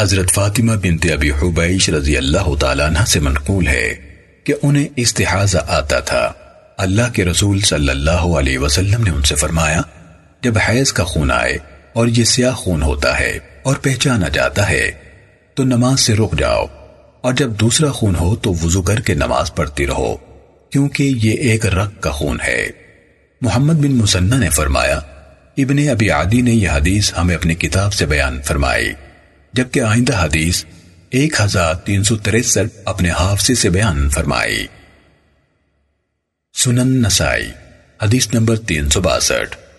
حضرت فاطمہ بنت ابی حبیش رضی اللہ تعالیٰ عنہ سے منقول ہے کہ انہیں استحاضہ آتا تھا۔ اللہ کے رسول صلی اللہ علیہ وسلم نے ان سے فرمایا، جب حیض کا خون آئے اور یہ سیاہ خون ہوتا ہے اور پہچانا جاتا ہے، تو نماز سے رک جاؤ۔ اور جب دوسرا خون ہو تو وضو کر کے نماز پڑھتی رہو، کیونکہ یہ ایک رق کا خون ہے۔ محمد بن مسنہ نے فرمایا، ابن ابی عادی نے یہ حدیث ہمیں اپنی کتاب سے بیان فرمائی۔ جبکہ آئندہ حدیث ایک ہزار تین سو تریسٹھ اپنے حافظے سے بیان فرمائی۔ سنن نسائی، حدیث نمبر تین سو باسٹھ۔